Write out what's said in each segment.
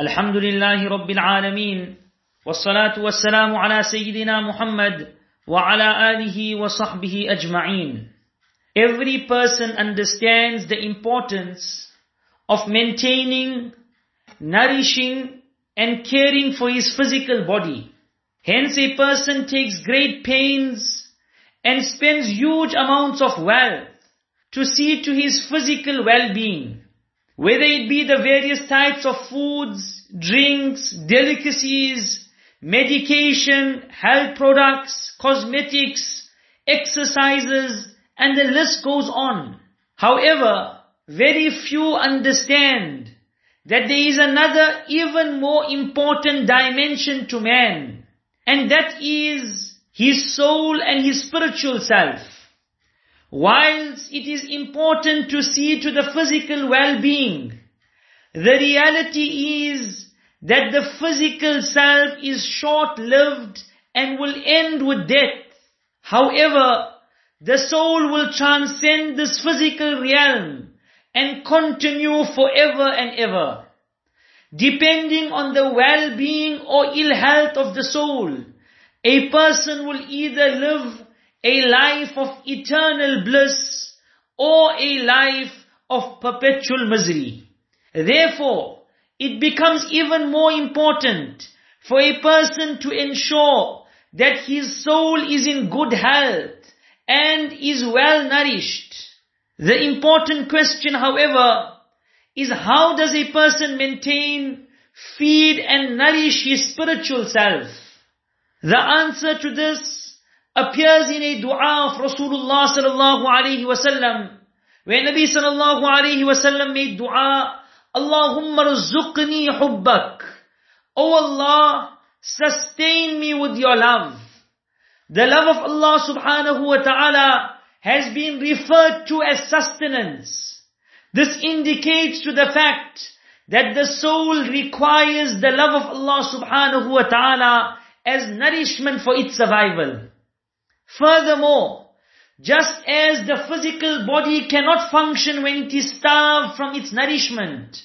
الحمد لله رب العالمين والصلاة والسلام على سيدنا محمد وعلى آله وصحبه أجمعين Every person understands the importance of maintaining, nourishing and caring for his physical body. Hence a person takes great pains and spends huge amounts of wealth to see to his physical well-being. Whether it be the various types of foods, drinks, delicacies, medication, health products, cosmetics, exercises, and the list goes on. However, very few understand that there is another even more important dimension to man, and that is his soul and his spiritual self. Whilst it is important to see to the physical well-being, the reality is that the physical self is short-lived and will end with death. However, the soul will transcend this physical realm and continue forever and ever. Depending on the well-being or ill health of the soul, a person will either live a life of eternal bliss or a life of perpetual misery. Therefore, it becomes even more important for a person to ensure that his soul is in good health and is well nourished. The important question, however, is how does a person maintain, feed and nourish his spiritual self? The answer to this appears in a dua of Rasulullah sallallahu alaihi wasallam, where Nabi sallallahu alaihi wasallam made dua, Allahumma rzuqni hubbak. O Allah, sustain me with your love. The love of Allah subhanahu wa ta'ala has been referred to as sustenance. This indicates to the fact that the soul requires the love of Allah subhanahu wa ta'ala as nourishment for its survival. Furthermore, just as the physical body cannot function when it is starved from its nourishment,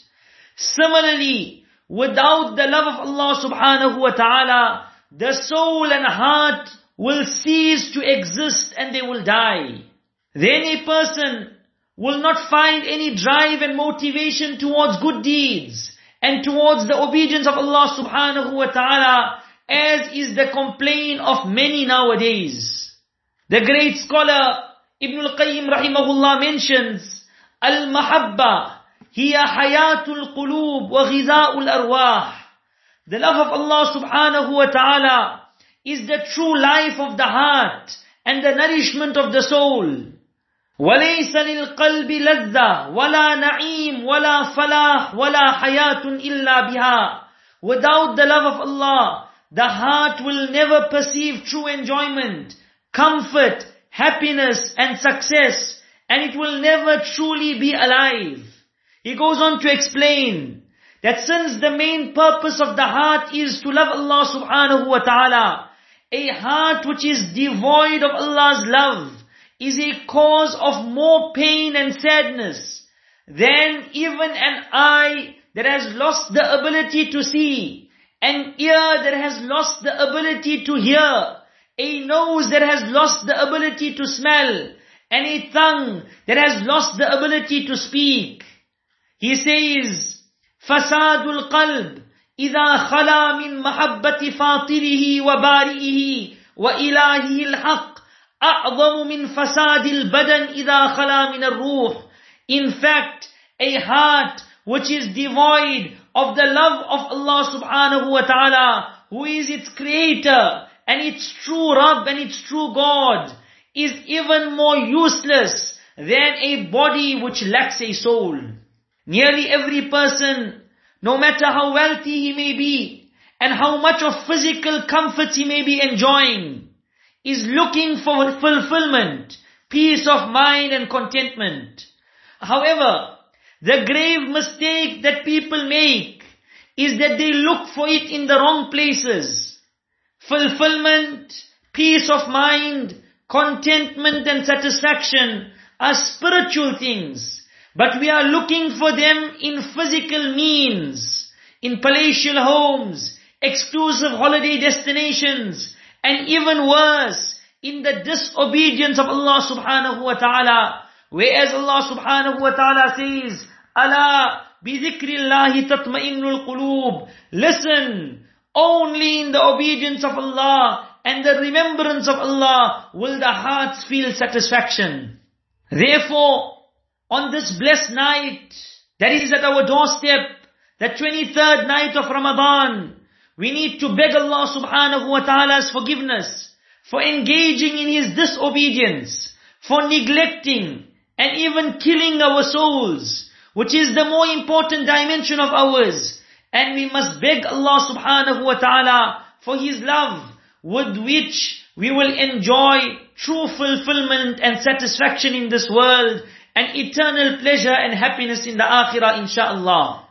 similarly, without the love of Allah subhanahu wa ta'ala, the soul and heart will cease to exist and they will die. Then a person will not find any drive and motivation towards good deeds and towards the obedience of Allah subhanahu wa ta'ala as is the complaint of many nowadays. The great scholar Ibn al-Qayyim rahimahullah mentions, Al-Mahabba hiya hayatul qulub wa ghidha'ul arwah. The love of Allah subhanahu wa ta'ala is the true life of the heart and the nourishment of the soul. وليس للقلب لذة ولا نعيم ولا فلاح ولا حياة إلا بها. Without the love of Allah, the heart will never perceive true enjoyment, comfort, happiness and success, and it will never truly be alive. He goes on to explain that since the main purpose of the heart is to love Allah subhanahu wa ta'ala, a heart which is devoid of Allah's love is a cause of more pain and sadness than even an eye that has lost the ability to see, an ear that has lost the ability to hear, a nose that has lost the ability to smell, and a tongue that has lost the ability to speak. He says, فساد القلب إذا خلا من محبة فاطره وبارئه وإلهه الحق أعظم من فساد البدن إذا خلا من الروح. In fact, a heart which is devoid of the love of Allah subhanahu wa ta'ala, who is its creator, and its true Rabb and its true God, is even more useless than a body which lacks a soul. Nearly every person, no matter how wealthy he may be, and how much of physical comforts he may be enjoying, is looking for fulfillment, peace of mind and contentment. However, the grave mistake that people make is that they look for it in the wrong places Fulfillment, peace of mind, contentment and satisfaction are spiritual things. But we are looking for them in physical means, in palatial homes, exclusive holiday destinations, and even worse, in the disobedience of Allah subhanahu wa ta'ala. Whereas Allah subhanahu wa ta'ala says, Allah بِذِكْرِ اللَّهِ تَطْمَئِنُّ الْقُلُوبِ Listen, only in the obedience of Allah and the remembrance of Allah will the hearts feel satisfaction. Therefore, on this blessed night, that is at our doorstep, the 23rd night of Ramadan, we need to beg Allah subhanahu wa ta'ala's forgiveness for engaging in His disobedience, for neglecting and even killing our souls, which is the more important dimension of ours. And we must beg Allah subhanahu wa ta'ala for His love, with which we will enjoy true fulfillment and satisfaction in this world, and eternal pleasure and happiness in the akhirah inshaAllah.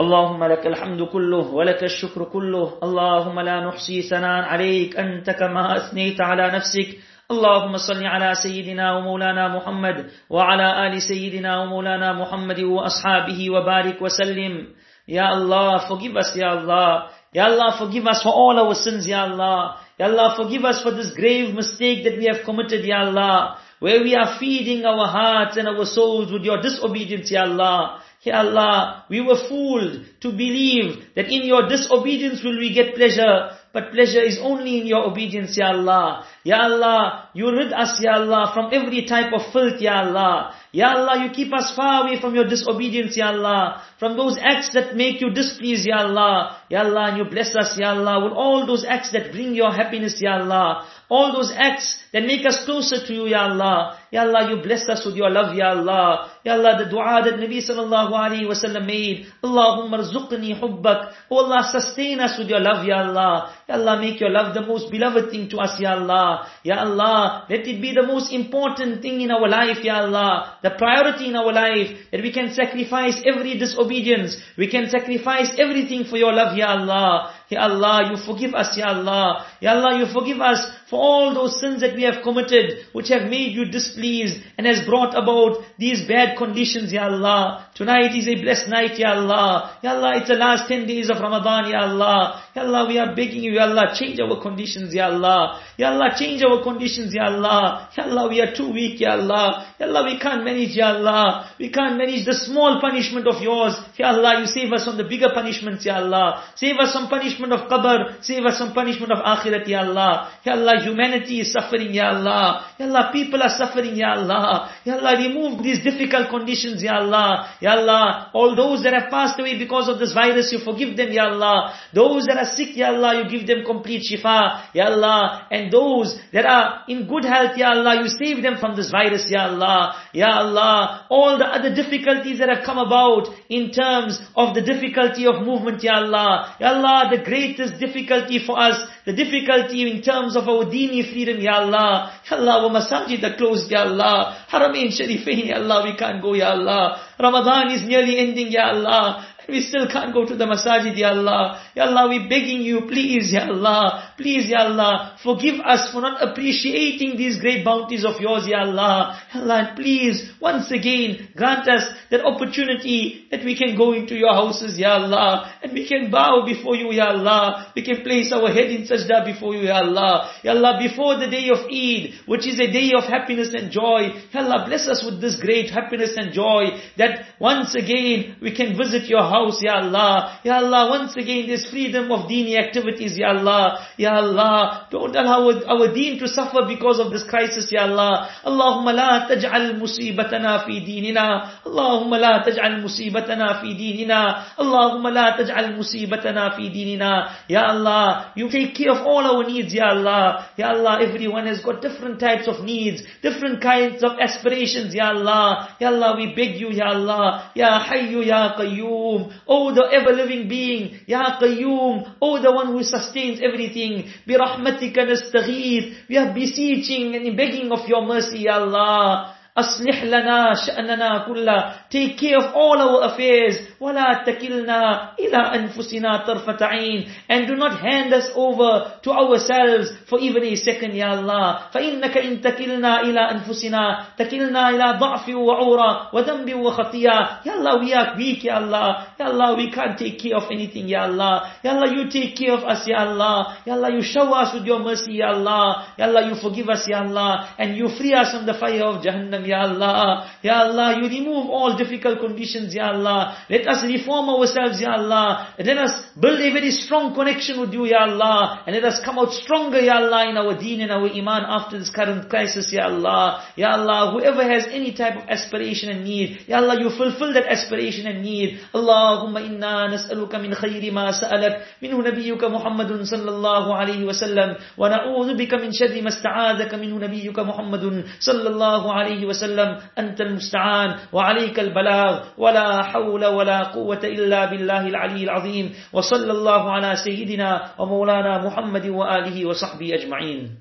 اللهم لك الحمد كله ولك الشكر كله اللهم لا نحصي ثناء عليك أنت كما أثنيت على نفسك اللهم صل على سيدنا ومولانا محمد وعلى آل سيدنا ومولانا محمد وأصحابه وبارك وسلم Ya Allah, forgive us, Ya Allah. Ya Allah, forgive us for all our sins, Ya Allah. Ya Allah, forgive us for this grave mistake that we have committed, Ya Allah. Where we are feeding our hearts and our souls with your disobedience, Ya Allah. Ya Allah, we were fooled to believe that in your disobedience will we get pleasure. But pleasure is only in your obedience, Ya Allah. Ya Allah, you rid us, Ya Allah, from every type of filth, Ya Allah. Ya Allah, you keep us far away from your disobedience, Ya Allah. From those acts that make you displeased, Ya Allah. Ya Allah, and you bless us, Ya Allah, with all those acts that bring your happiness, Ya Allah. All those acts that make us closer to you, Ya Allah. Ya Allah, you bless us with your love, Ya Allah. Ya Allah, the dua that Nabi sallallahu alayhi wasallam made. Allahumma rzuqni hubbak. Oh Allah, sustain us with your love, Ya Allah. Ya Allah, make your love the most beloved thing to us, Ya Allah. Ya Allah, let it be the most important thing in our life, Ya Allah. The priority in our life, that we can sacrifice every disobedience. We can sacrifice everything for your love, Ya Allah. Ya Allah, you forgive us, Ya Allah. Ya Allah, you forgive us for all those sins that we have committed, which have made you displeased and has brought about these bad conditions, Ya Allah. Tonight is a blessed night, Ya Allah. Ya Allah, it's the last 10 days of Ramadan, Ya Allah. Ya Allah, we are begging you, Ya Allah, change our conditions, Ya Allah. Ya Allah, change our conditions, Ya Allah. Ya Allah, we are too weak, Ya Allah. Ya Allah, we can't manage, Ya Allah. We can't manage the small punishment of yours. Ya Allah, you save us from the bigger punishments, Ya Allah. Save us from punishment of qabr. Save us from punishment of akhirat, Ya Allah. Ya Allah, humanity is suffering, Ya Allah. Ya Allah, people are suffering, Ya Allah. Ya Allah, remove these difficult conditions, Ya Allah. Ya Allah, all those that have passed away because of this virus, you forgive them, Ya Allah. Those that are sick, Ya Allah, you give them complete shifa, Ya Allah. And those that are in good health, Ya Allah, you save them from this virus, Ya Allah. Ya Allah, all the other difficulties that have come about in terms of the difficulty of movement, Ya Allah. Ya Allah, the greatest difficulty for us, the difficulty in terms of our dini freedom, Ya Allah. Ya Allah, our masajid are closed, Ya Allah. Haramain Sharifain, Ya Allah, we can't go, Ya Allah. Ramadan is nearly ending, Ya Allah. We still can't go to the masajid, Ya Allah. Ya Allah, we're begging you, please, Ya Allah. Please, Ya Allah, forgive us for not appreciating these great bounties of yours, Ya Allah. Ya Allah, please, once again, grant us that opportunity that we can go into your houses, Ya Allah, and we can bow before you, Ya Allah. We can place our head in sajda before you, Ya Allah. Ya Allah, before the day of Eid, which is a day of happiness and joy, Ya Allah, bless us with this great happiness and joy, that once again we can visit your house, Ya Allah. Ya Allah, once again there's freedom of dini activities, Ya Allah. Ya Allah, don't allow our, our deen to suffer because of this crisis, Ya Allah. Allahumma la taj'al musibatana fi dinina. Allahumma la taj'al musibatana fi dinina. Allahumma la taj'al musibatana fi dinina. Ya Allah, you take care of all our needs, Ya Allah. Ya Allah, everyone has got different types of needs, different kinds of aspirations, Ya Allah. Ya Allah, we beg you, Ya Allah. Ya Hayyu, Ya Qayyum. O the ever-living being, Ya Qayyum, O the one who sustains everything, Bi Rahmatika Nastaghith, we are beseeching and begging of your mercy, Ya Allah. أصلح لنا شأننا كله Take care of all our affairs ولا تكلنا إلى أنفسنا طرفة عين And do not hand us over to ourselves for even a second يا الله فإنك إن تكلنا إلى أنفسنا تكلنا إلى ضعف وعورة وذنب وخطيئة يا الله we are weak يا الله يا الله we can't take care of anything يا الله يا الله you take care of us يا الله يا الله you show us with your mercy يا الله يا الله you forgive us يا الله and you free us from the fire of Jahannam Ya Allah. Ya Allah, you remove all difficult conditions, Ya Allah. Let us reform ourselves, Ya Allah. And let us build a very strong connection with you, Ya Allah. And let us come out stronger, Ya Allah, in our deen and our iman after this current crisis, Ya Allah. Ya Allah, whoever has any type of aspiration and need, Ya Allah, you fulfill that aspiration and need. Allahumma inna nas'aluka min khayri ma sa'alak minhu nabiyyuka Muhammadun sallallahu alayhi wa sallam. Wa na'udhu bika min sharri ma sta'adaka minhu nabiyyuka Muhammadun sallallahu alayhi wa وسلم أنت المستعان وعليك البلاغ ولا حول ولا قوة إلا بالله العلي العظيم وصلى الله على سيدنا ومولانا محمد وآله وصحبه أجمعين.